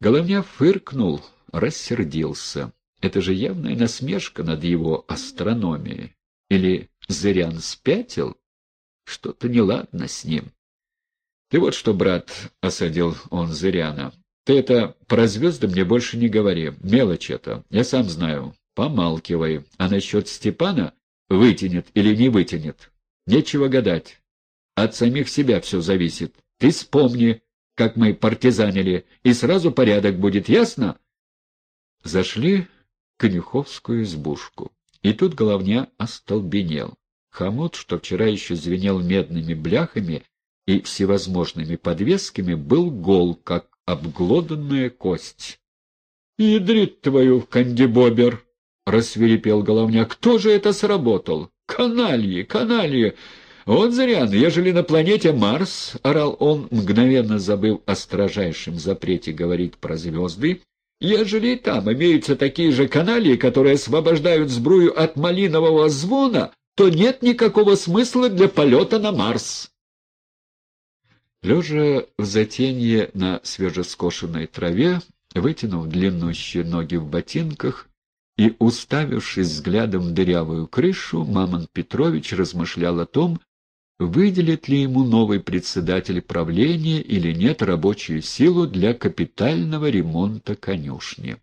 Головня фыркнул, рассердился. Это же явная насмешка над его астрономией. Или Зырян спятил? Что-то неладно с ним. — Ты вот что, брат, — осадил он Зыряна, — ты это про звезды мне больше не говори. Мелочь это, я сам знаю. Помалкивай. А насчет Степана вытянет или не вытянет? Нечего гадать. От самих себя все зависит. Ты вспомни, как мы партизанили, и сразу порядок будет, ясно? Зашли в конюховскую избушку. И тут головня остолбенел. Хомут, что вчера еще звенел медными бляхами и всевозможными подвесками, был гол, как обглоданная кость. — Ядрит твою кандибобер! — рассверепел головня. — Кто же это сработал? Канальи, канальи! «Вот зря, ежели на планете Марс, — орал он, мгновенно забыв о строжайшем запрете говорить про звезды, — ежели и там имеются такие же каналии, которые освобождают сбрую от малинового звона, то нет никакого смысла для полета на Марс». Лежа в затенье на свежескошенной траве, вытянув длиннущие ноги в ботинках, и, уставившись взглядом в дырявую крышу, Мамон Петрович размышлял о том, выделит ли ему новый председатель правления или нет рабочую силу для капитального ремонта конюшни.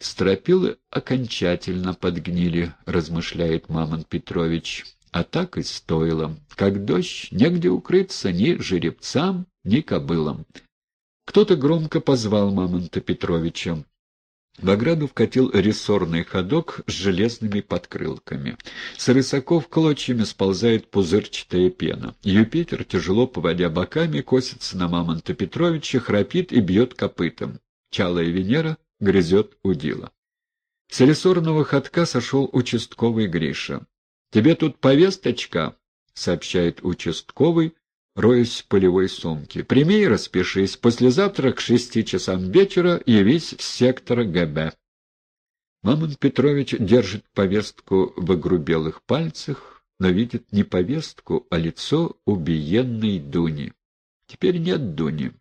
Стропилы окончательно подгнили, размышляет Мамон Петрович, а так и стоило. Как дождь, негде укрыться ни жеребцам, ни кобылам. Кто-то громко позвал Мамонта Петровича. В ограду вкатил рессорный ходок с железными подкрылками. С рысаков клочьями сползает пузырчатая пена. Юпитер, тяжело поводя боками, косится на Мамонта Петровича, храпит и бьет копытом. Чалая Венера грызет удила. С рессорного ходка сошел участковый Гриша. — Тебе тут повесточка, — сообщает участковый, роясь в полевой сумке. «Прими и распишись. Послезавтра к шести часам вечера явись в сектор ГБ». Мамон Петрович держит повестку в огрубелых пальцах, но видит не повестку, а лицо убиенной Дуни. Теперь нет Дуни.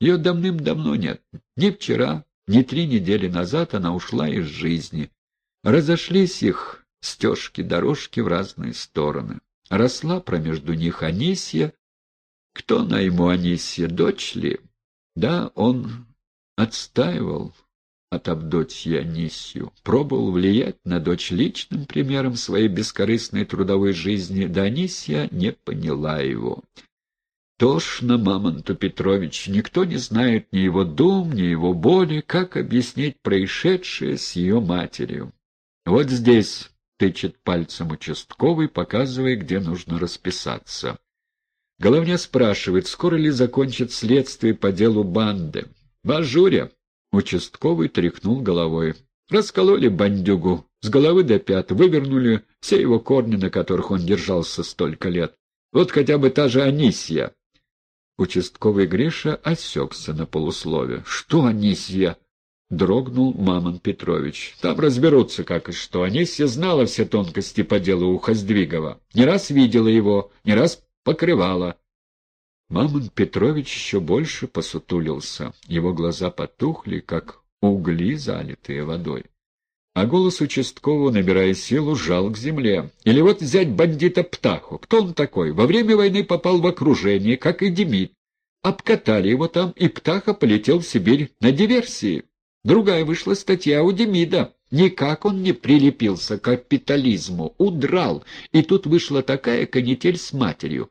Ее давным-давно нет. Ни вчера, ни три недели назад она ушла из жизни. Разошлись их стежки-дорожки в разные стороны. Росла промежду них Анисья, кто на ему Анисья, дочь ли? Да, он отстаивал от Авдотьи Анисью, пробовал влиять на дочь личным примером своей бескорыстной трудовой жизни, да Анисья не поняла его. Тошно Мамонту Петрович, никто не знает ни его дум, ни его боли, как объяснить происшедшее с ее матерью. Вот здесь тычет пальцем участковый, показывая, где нужно расписаться. Головня спрашивает, скоро ли закончит следствие по делу банды. В ажуре. Участковый тряхнул головой. Раскололи бандюгу с головы до пят, вывернули все его корни, на которых он держался столько лет. Вот хотя бы та же Анисья. Участковый Гриша осекся на полуслове. — Что Анисья? — дрогнул Мамон Петрович. — Там разберутся, как и что. Анисья знала все тонкости по делу у Хоздвигова. Не раз видела его, не раз покрывало. Мамон Петрович еще больше посутулился. Его глаза потухли, как угли, залитые водой. А голос участкового, набирая силу, жал к земле. Или вот взять бандита Птаху. Кто он такой? Во время войны попал в окружение, как и Демид. Обкатали его там, и Птаха полетел в Сибирь на диверсии. Другая вышла статья у Демида. Никак он не прилепился к капитализму, удрал. И тут вышла такая канитель с матерью.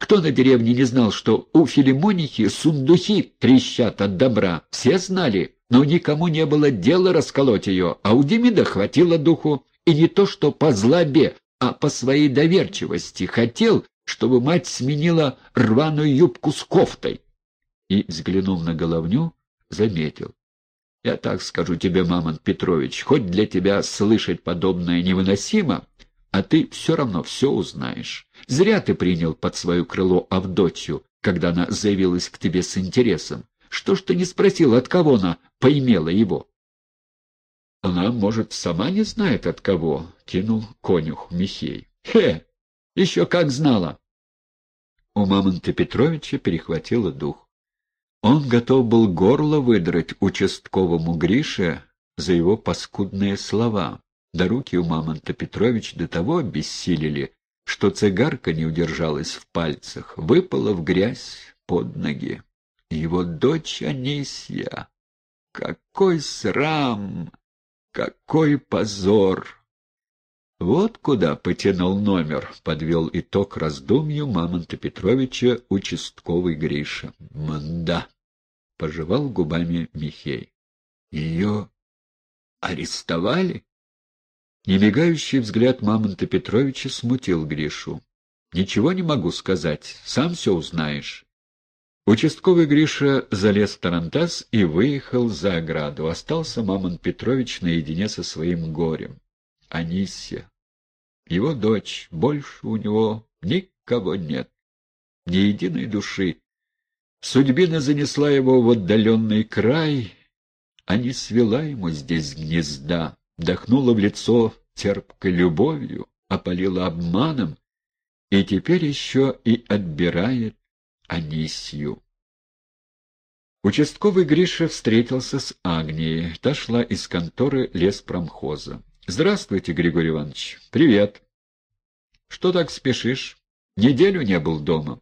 Кто на деревне не знал, что у Филимонихи сундухи трещат от добра? Все знали, но никому не было дела расколоть ее, а у Демида хватило духу. И не то что по злобе, а по своей доверчивости хотел, чтобы мать сменила рваную юбку с кофтой. И, взглянув на головню, заметил. Я так скажу тебе, Мамон Петрович, хоть для тебя слышать подобное невыносимо, а ты все равно все узнаешь. Зря ты принял под свое крыло Авдотью, когда она заявилась к тебе с интересом. Что ж ты не спросил, от кого она поимела его? — Она, может, сама не знает, от кого, — кинул конюх Михей. — Хе! Еще как знала! У Мамонта Петровича перехватило дух. Он готов был горло выдрать участковому Грише за его паскудные слова. Да руки у Мамонта Петрович до того обессилели, что цигарка не удержалась в пальцах, выпала в грязь под ноги. Его дочь Анисья. Какой срам! Какой позор! Вот куда потянул номер, подвел итог раздумью Мамонта Петровича участковый Гриша. Манда! Пожевал губами Михей. Ее арестовали? Немигающий взгляд Мамонта Петровича смутил Гришу. «Ничего не могу сказать, сам все узнаешь». Участковый Гриша залез в тарантас и выехал за ограду. Остался Мамонт Петрович наедине со своим горем. Анисия. Его дочь. Больше у него никого нет. Ни единой души. Судьбина занесла его в отдаленный край, а не свела ему здесь гнезда вдохнула в лицо терпкой любовью, опалила обманом и теперь еще и отбирает Анисью. Участковый Гриша встретился с Агнией. Та шла из конторы леспромхоза. «Здравствуйте, Григорий Иванович. Привет. Что так спешишь? Неделю не был дома».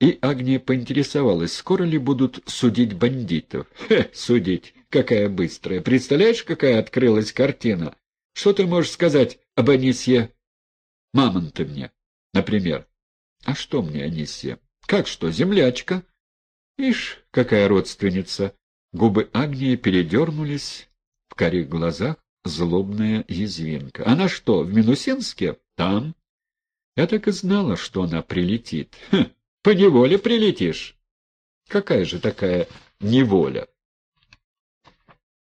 И Агния поинтересовалась, скоро ли будут судить бандитов. «Хе, судить! Какая быстрая. Представляешь, какая открылась картина? Что ты можешь сказать об Анисье? Мамонта мне, например. А что мне Анисье? Как что, землячка? Ишь, какая родственница. Губы Агнии передернулись, в карих глазах злобная язвинка. Она что, в Минусинске? Там. Я так и знала, что она прилетит. Хм, поневоле прилетишь. Какая же такая неволя?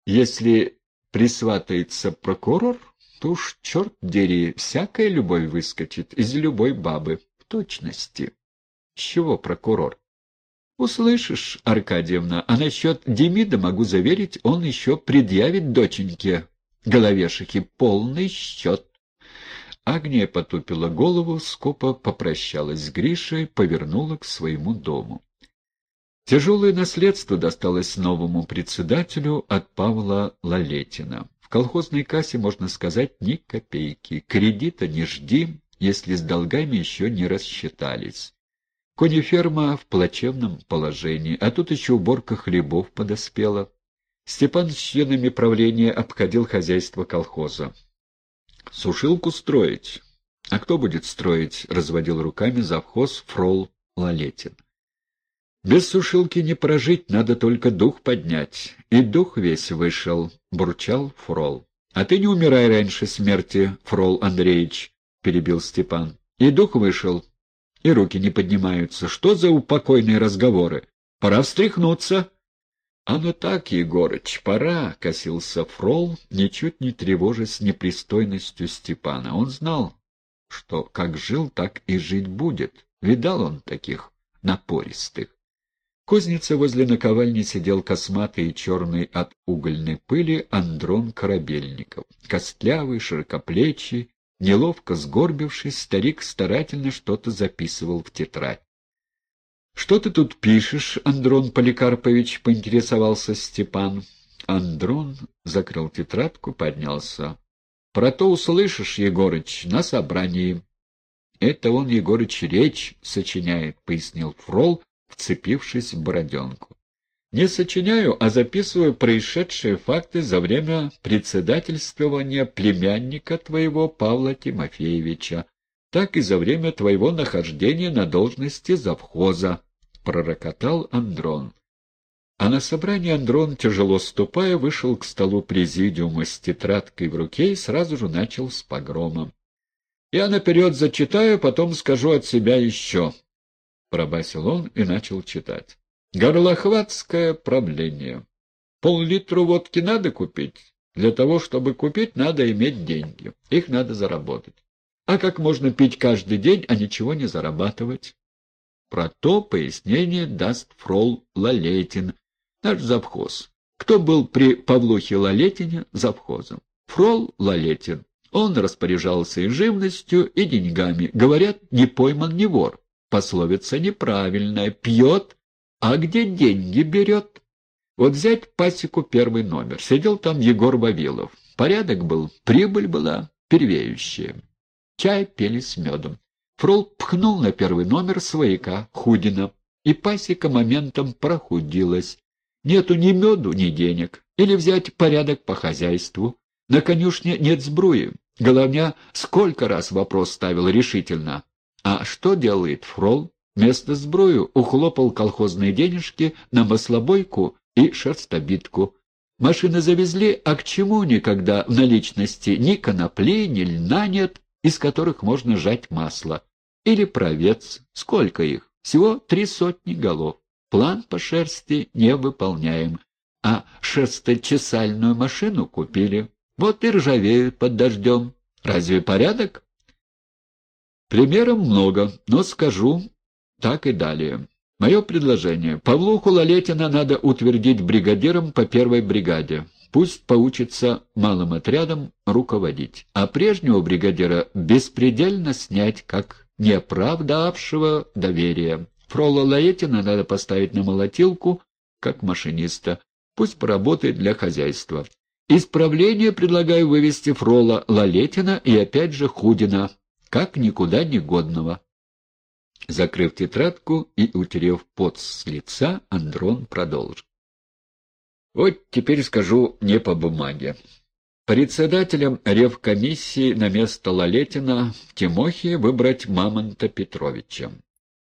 Если присватается прокурор, то уж, черт дери, всякая любовь выскочит из любой бабы, в точности. чего прокурор? Услышишь, Аркадьевна, а насчет Демида могу заверить, он еще предъявит доченьке головешихи полный счет. Агния потупила голову, скупо попрощалась с Гришей, повернула к своему дому. Тяжелое наследство досталось новому председателю от Павла Лалетина. В колхозной кассе, можно сказать, ни копейки. Кредита не жди, если с долгами еще не рассчитались. Конеферма в плачевном положении, а тут еще уборка хлебов подоспела. Степан с членами правления обходил хозяйство колхоза. «Сушилку строить?» «А кто будет строить?» — разводил руками завхоз Фрол Лалетин. Без сушилки не прожить, надо только дух поднять. И дух весь вышел, — бурчал Фрол. — А ты не умирай раньше смерти, Фрол Андреевич, — перебил Степан. И дух вышел, и руки не поднимаются. Что за упокойные разговоры? Пора встряхнуться. — А ну так, Егорыч, пора, — косился Фрол, ничуть не тревожась непристойностью Степана. Он знал, что как жил, так и жить будет. Видал он таких напористых кузнице возле наковальни сидел косматый и черный от угольной пыли Андрон Корабельников. Костлявый, широкоплечий, неловко сгорбившись, старик старательно что-то записывал в тетрадь. — Что ты тут пишешь, Андрон Поликарпович? — поинтересовался Степан. Андрон закрыл тетрадку, поднялся. — Про то услышишь, Егорыч, на собрании. — Это он, Егорыч, речь сочиняет, — пояснил Фрол, вцепившись в бороденку. Не сочиняю, а записываю происшедшие факты за время председательствования племянника твоего Павла Тимофеевича, так и за время твоего нахождения на должности завхоза, — пророкотал Андрон. А на собрании Андрон, тяжело ступая, вышел к столу президиума с тетрадкой в руке и сразу же начал с погромом. Я наперед зачитаю, потом скажу от себя еще. — пробасил он и начал читать. «Горлохватское правление. Пол-литру водки надо купить. Для того, чтобы купить, надо иметь деньги. Их надо заработать. А как можно пить каждый день, а ничего не зарабатывать?» Про то пояснение даст фрол Лалетин, наш завхоз. Кто был при Павлухе Лалетине завхозом? Фрол Лалетин. Он распоряжался и живностью, и деньгами. Говорят, не пойман, не вор. Пословица неправильная. Пьет, А где деньги берет? Вот взять пасеку первый номер. Сидел там Егор Вавилов. Порядок был, прибыль была первеющая. Чай пели с медом. Фрол пхнул на первый номер свояка Худина, и пасека моментом прохудилась. Нету ни меду, ни денег. Или взять порядок по хозяйству. На конюшне нет сбруи. Головня сколько раз вопрос ставил решительно. А что делает Фрол? Вместо сброю ухлопал колхозные денежки на маслобойку и шерстобитку. Машины завезли, а к чему никогда в наличности ни конопли, ни льна нет, из которых можно жать масло. Или провец. Сколько их? Всего три сотни голов. План по шерсти не выполняем. А шерсточесальную машину купили. Вот и ржавеют под дождем. Разве порядок? Примеров много, но скажу так и далее. Мое предложение. Павлуху Лалетина надо утвердить бригадиром по первой бригаде. Пусть поучится малым отрядом руководить. А прежнего бригадира беспредельно снять, как неоправдавшего доверия. Фрола Лаетина надо поставить на молотилку, как машиниста. Пусть поработает для хозяйства. Исправление предлагаю вывести Фрола Лалетина и опять же Худина, как никуда не годного. Закрыв тетрадку и утерев пот с лица, Андрон продолжил. Вот теперь скажу не по бумаге. Председателем ревкомиссии на место Лалетина Тимохи выбрать Мамонта Петровича.